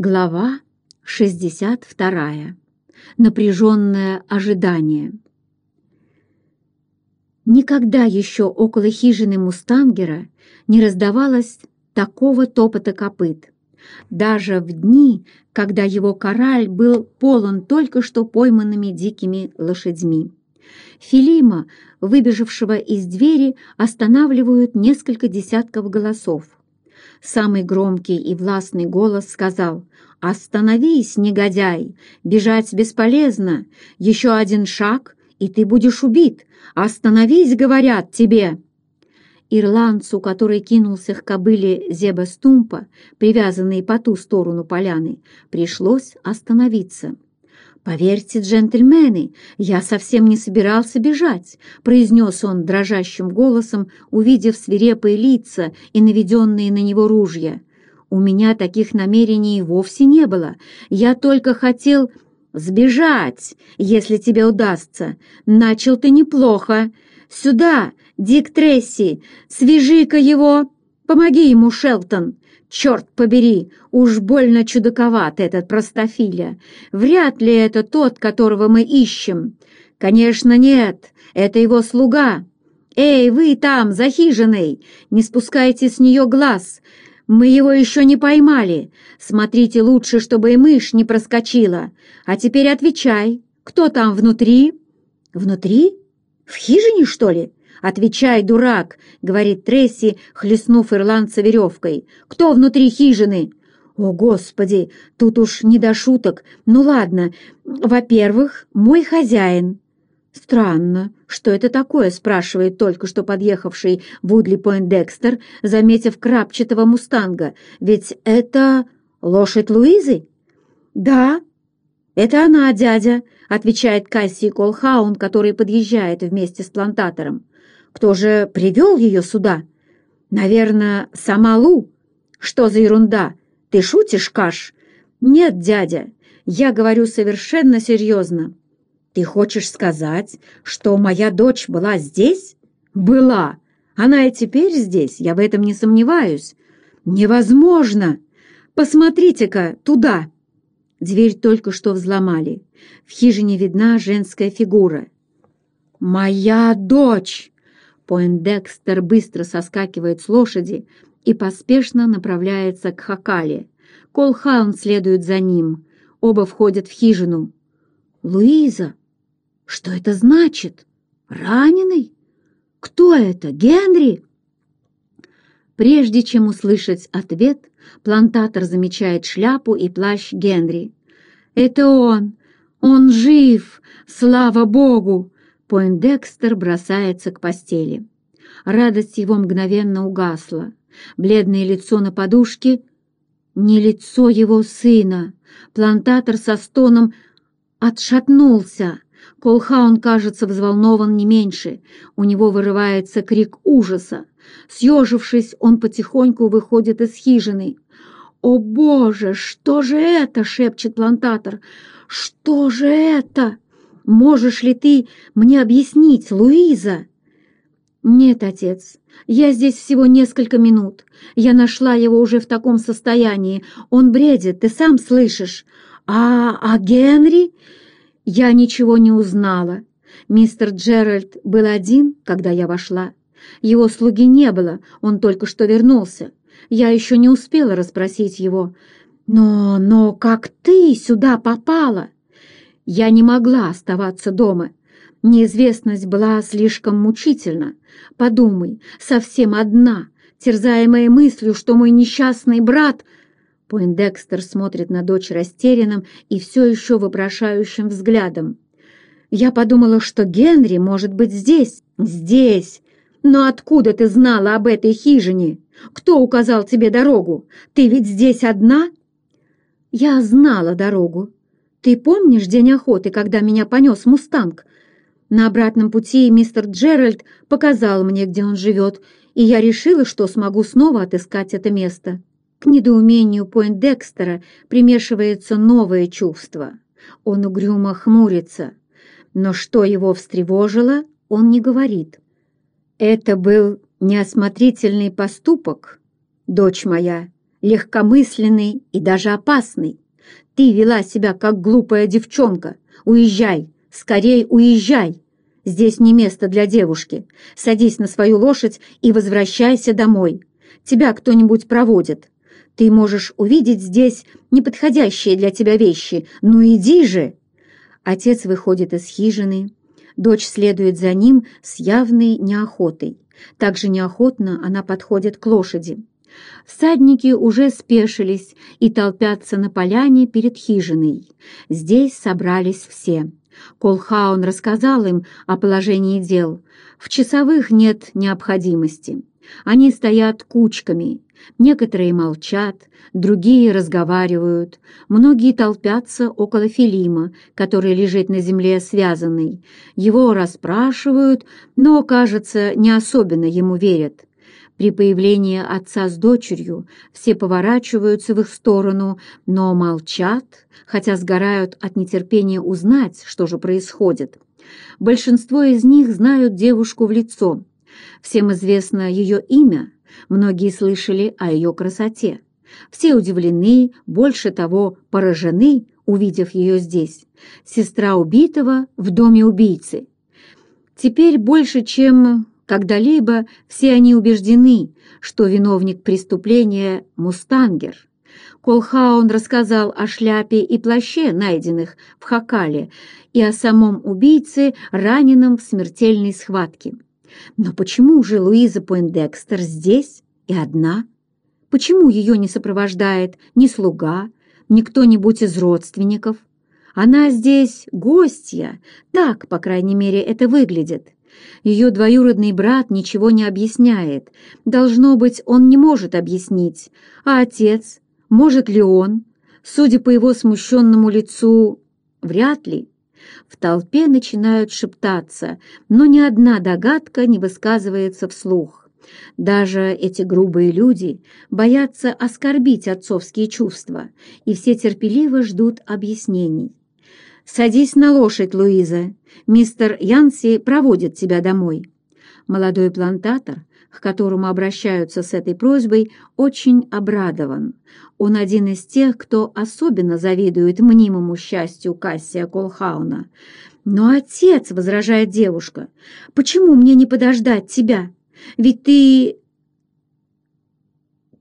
Глава 62. Напряженное ожидание. Никогда еще около хижины Мустангера не раздавалось такого топота копыт. Даже в дни, когда его кораль был полон только что пойманными дикими лошадьми. Филима, выбежавшего из двери, останавливают несколько десятков голосов. Самый громкий и властный голос сказал «Остановись, негодяй! Бежать бесполезно! Еще один шаг, и ты будешь убит! Остановись, говорят тебе!» Ирландцу, который кинулся к кобыле Зеба Стумпа, привязанной по ту сторону поляны, пришлось остановиться. «Поверьте, джентльмены, я совсем не собирался бежать», произнес он дрожащим голосом, увидев свирепые лица и наведенные на него ружья. «У меня таких намерений вовсе не было. Я только хотел сбежать, если тебе удастся. Начал ты неплохо. Сюда, Дик Тресси, свяжи-ка его. Помоги ему, Шелтон. Черт побери, уж больно чудаковат этот простофиля. Вряд ли это тот, которого мы ищем. Конечно, нет, это его слуга. Эй, вы там, за хижиной, не спускайте с нее глаз. Мы его еще не поймали. Смотрите лучше, чтобы и мышь не проскочила. А теперь отвечай, кто там внутри? Внутри? В хижине, что ли? «Отвечай, дурак!» — говорит Тресси, хлестнув ирландца веревкой. «Кто внутри хижины?» «О, Господи! Тут уж не до шуток. Ну ладно. Во-первых, мой хозяин». «Странно. Что это такое?» — спрашивает только что подъехавший Вудли Пойндекстер, заметив крапчатого мустанга. «Ведь это лошадь Луизы?» «Да, это она, дядя», — отвечает Касси Колхаун, который подъезжает вместе с плантатором. Кто же привел ее сюда? Наверное, сама Лу. Что за ерунда? Ты шутишь, Каш? Нет, дядя, я говорю совершенно серьезно. Ты хочешь сказать, что моя дочь была здесь? Была. Она и теперь здесь, я в этом не сомневаюсь. Невозможно! Посмотрите-ка туда! Дверь только что взломали. В хижине видна женская фигура. «Моя дочь!» Пойндекстер быстро соскакивает с лошади и поспешно направляется к Хакале. Колхаун следует за ним. Оба входят в хижину. «Луиза! Что это значит? Раненый? Кто это? Генри?» Прежде чем услышать ответ, плантатор замечает шляпу и плащ Генри. «Это он! Он жив! Слава Богу!» Пойндекстер бросается к постели. Радость его мгновенно угасла. Бледное лицо на подушке — не лицо его сына. Плантатор со стоном отшатнулся. Колхаун, кажется, взволнован не меньше. У него вырывается крик ужаса. Съежившись, он потихоньку выходит из хижины. «О, Боже, что же это?» — шепчет плантатор. «Что же это?» Можешь ли ты мне объяснить, Луиза?» «Нет, отец, я здесь всего несколько минут. Я нашла его уже в таком состоянии. Он бредит, ты сам слышишь. А, а Генри?» Я ничего не узнала. Мистер Джеральд был один, когда я вошла. Его слуги не было, он только что вернулся. Я еще не успела расспросить его. «Но, но как ты сюда попала?» Я не могла оставаться дома. Неизвестность была слишком мучительна. Подумай, совсем одна, терзаемая мыслью, что мой несчастный брат... Пойндекстер смотрит на дочь растерянным и все еще вопрошающим взглядом. Я подумала, что Генри может быть здесь. Здесь! Но откуда ты знала об этой хижине? Кто указал тебе дорогу? Ты ведь здесь одна? Я знала дорогу. Ты помнишь день охоты, когда меня понес мустанг? На обратном пути мистер Джеральд показал мне, где он живет, и я решила, что смогу снова отыскать это место. К недоумению Пойндекстера примешивается новое чувство. Он угрюмо хмурится, но что его встревожило, он не говорит. «Это был неосмотрительный поступок, дочь моя», легкомысленный и даже опасный. Ты вела себя, как глупая девчонка. Уезжай, скорей уезжай. Здесь не место для девушки. Садись на свою лошадь и возвращайся домой. Тебя кто-нибудь проводит. Ты можешь увидеть здесь неподходящие для тебя вещи. Ну иди же!» Отец выходит из хижины. Дочь следует за ним с явной неохотой. Также неохотно она подходит к лошади. Всадники уже спешились и толпятся на поляне перед хижиной. Здесь собрались все. Колхаун рассказал им о положении дел. В часовых нет необходимости. Они стоят кучками. Некоторые молчат, другие разговаривают. Многие толпятся около Филима, который лежит на земле связанный. Его расспрашивают, но, кажется, не особенно ему верят. При появлении отца с дочерью все поворачиваются в их сторону, но молчат, хотя сгорают от нетерпения узнать, что же происходит. Большинство из них знают девушку в лицо. Всем известно ее имя, многие слышали о ее красоте. Все удивлены, больше того, поражены, увидев ее здесь. Сестра убитого в доме убийцы. Теперь больше, чем когда-либо все они убеждены, что виновник преступления – мустангер. Колхаун рассказал о шляпе и плаще, найденных в Хакале, и о самом убийце, раненом в смертельной схватке. Но почему же Луиза Пойндекстер здесь и одна? Почему ее не сопровождает ни слуга, ни кто-нибудь из родственников? Она здесь гостья, так, по крайней мере, это выглядит. Ее двоюродный брат ничего не объясняет. Должно быть, он не может объяснить. А отец? Может ли он? Судя по его смущенному лицу, вряд ли. В толпе начинают шептаться, но ни одна догадка не высказывается вслух. Даже эти грубые люди боятся оскорбить отцовские чувства, и все терпеливо ждут объяснений. «Садись на лошадь, Луиза. Мистер Янси проводит тебя домой». Молодой плантатор, к которому обращаются с этой просьбой, очень обрадован. Он один из тех, кто особенно завидует мнимому счастью Кассия Колхауна. «Но, отец», — возражает девушка, — «почему мне не подождать тебя? Ведь ты...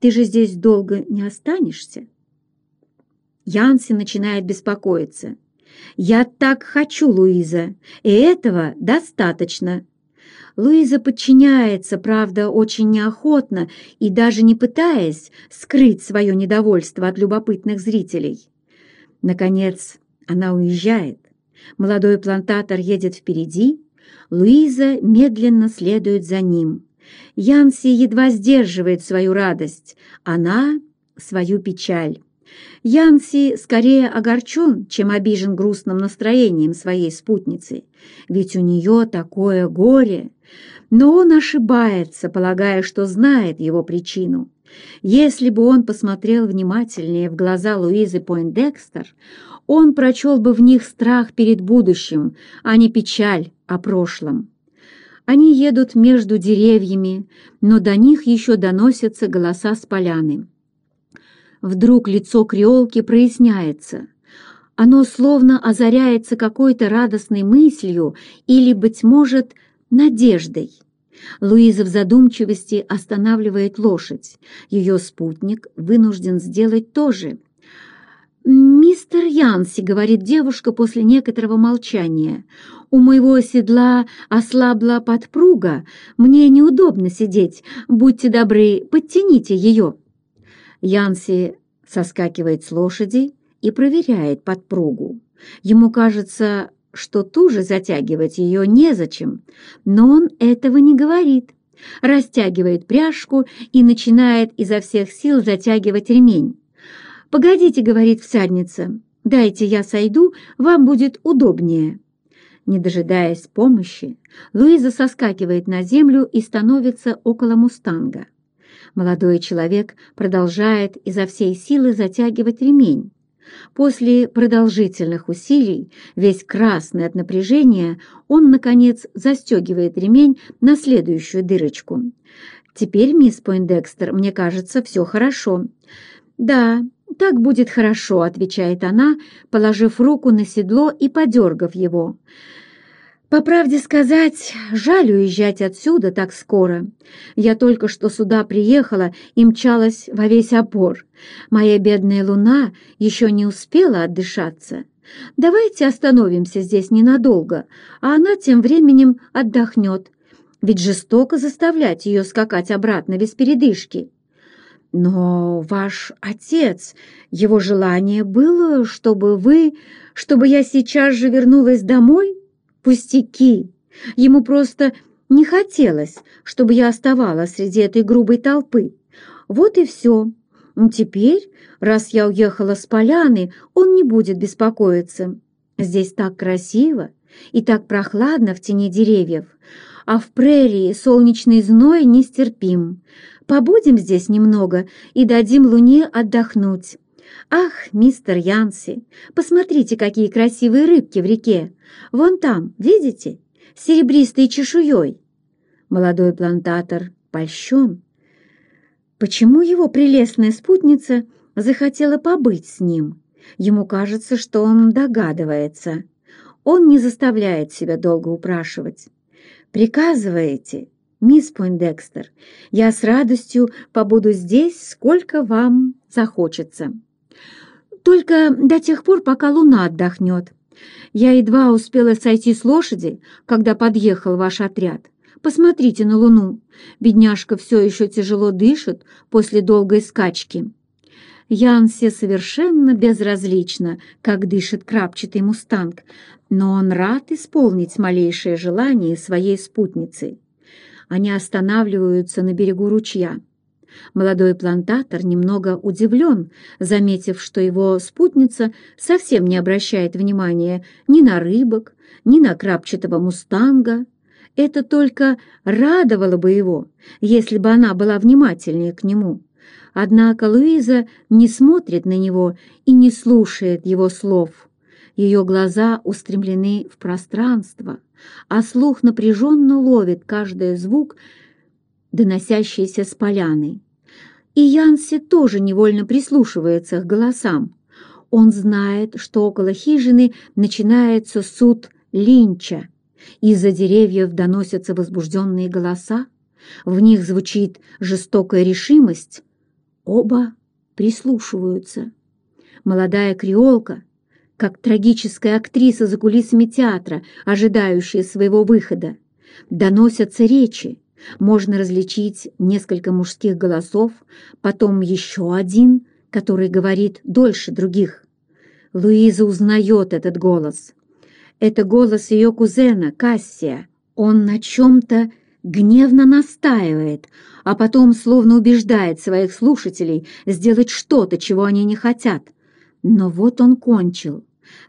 ты же здесь долго не останешься?» Янси начинает беспокоиться. «Я так хочу, Луиза, и этого достаточно». Луиза подчиняется, правда, очень неохотно и даже не пытаясь скрыть свое недовольство от любопытных зрителей. Наконец, она уезжает. Молодой плантатор едет впереди, Луиза медленно следует за ним. Янси едва сдерживает свою радость, она — свою печаль. Янси скорее огорчен, чем обижен грустным настроением своей спутницы, ведь у нее такое горе. Но он ошибается, полагая, что знает его причину. Если бы он посмотрел внимательнее в глаза Луизы Пойндекстер, он прочел бы в них страх перед будущим, а не печаль о прошлом. Они едут между деревьями, но до них еще доносятся голоса с поляны. Вдруг лицо креолки проясняется. Оно словно озаряется какой-то радостной мыслью или, быть может, надеждой. Луиза в задумчивости останавливает лошадь. Ее спутник вынужден сделать то же. «Мистер Янси», — говорит девушка после некоторого молчания, — «у моего седла ослабла подпруга. Мне неудобно сидеть. Будьте добры, подтяните ее». Янси соскакивает с лошади и проверяет подпругу. Ему кажется, что туже затягивать ее незачем, но он этого не говорит. Растягивает пряжку и начинает изо всех сил затягивать ремень. «Погодите», — говорит всадница, — «дайте я сойду, вам будет удобнее». Не дожидаясь помощи, Луиза соскакивает на землю и становится около мустанга. Молодой человек продолжает изо всей силы затягивать ремень. После продолжительных усилий, весь красный от напряжения, он, наконец, застегивает ремень на следующую дырочку. Теперь, мисс Пойндекстер, мне кажется, все хорошо». «Да, так будет хорошо», — отвечает она, положив руку на седло и подергав его. По правде сказать, жаль уезжать отсюда так скоро. Я только что сюда приехала и мчалась во весь опор. Моя бедная луна еще не успела отдышаться. Давайте остановимся здесь ненадолго, а она тем временем отдохнет. Ведь жестоко заставлять ее скакать обратно без передышки. Но ваш отец, его желание было, чтобы вы, чтобы я сейчас же вернулась домой?» Пустяки! Ему просто не хотелось, чтобы я оставалась среди этой грубой толпы. Вот и все. Теперь, раз я уехала с поляны, он не будет беспокоиться. Здесь так красиво и так прохладно в тени деревьев, а в прерии солнечный зной нестерпим. Побудем здесь немного и дадим луне отдохнуть. «Ах, мистер Янси, посмотрите, какие красивые рыбки в реке! Вон там, видите, с серебристой чешуей!» Молодой плантатор польщен. Почему его прелестная спутница захотела побыть с ним? Ему кажется, что он догадывается. Он не заставляет себя долго упрашивать. «Приказываете, мисс Пойндекстер, я с радостью побуду здесь, сколько вам захочется». Только до тех пор, пока луна отдохнет. Я едва успела сойти с лошади, когда подъехал ваш отряд. Посмотрите на луну. Бедняжка все еще тяжело дышит после долгой скачки. Янсе совершенно безразлично, как дышит крапчатый мустанг, но он рад исполнить малейшее желание своей спутницы. Они останавливаются на берегу ручья. Молодой плантатор немного удивлен, заметив, что его спутница совсем не обращает внимания ни на рыбок, ни на крапчатого мустанга. Это только радовало бы его, если бы она была внимательнее к нему. Однако Луиза не смотрит на него и не слушает его слов. Ее глаза устремлены в пространство, а слух напряженно ловит каждый звук, доносящийся с поляны. И Янси тоже невольно прислушивается к голосам. Он знает, что около хижины начинается суд Линча. Из-за деревьев доносятся возбужденные голоса, в них звучит жестокая решимость. Оба прислушиваются. Молодая креолка, как трагическая актриса за кулисами театра, ожидающая своего выхода, доносятся речи, можно различить несколько мужских голосов, потом еще один, который говорит дольше других. Луиза узнает этот голос. Это голос ее кузена Кассия. Он на чем-то гневно настаивает, а потом словно убеждает своих слушателей сделать что-то, чего они не хотят. Но вот он кончил.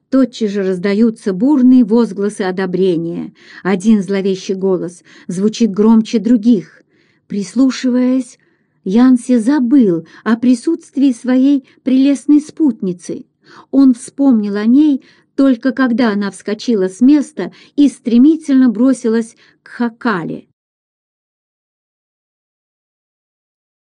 Тотчас же раздаются бурные возгласы одобрения. Один зловещий голос звучит громче других. Прислушиваясь, Янси забыл о присутствии своей прелестной спутницы. Он вспомнил о ней только когда она вскочила с места и стремительно бросилась к Хакале.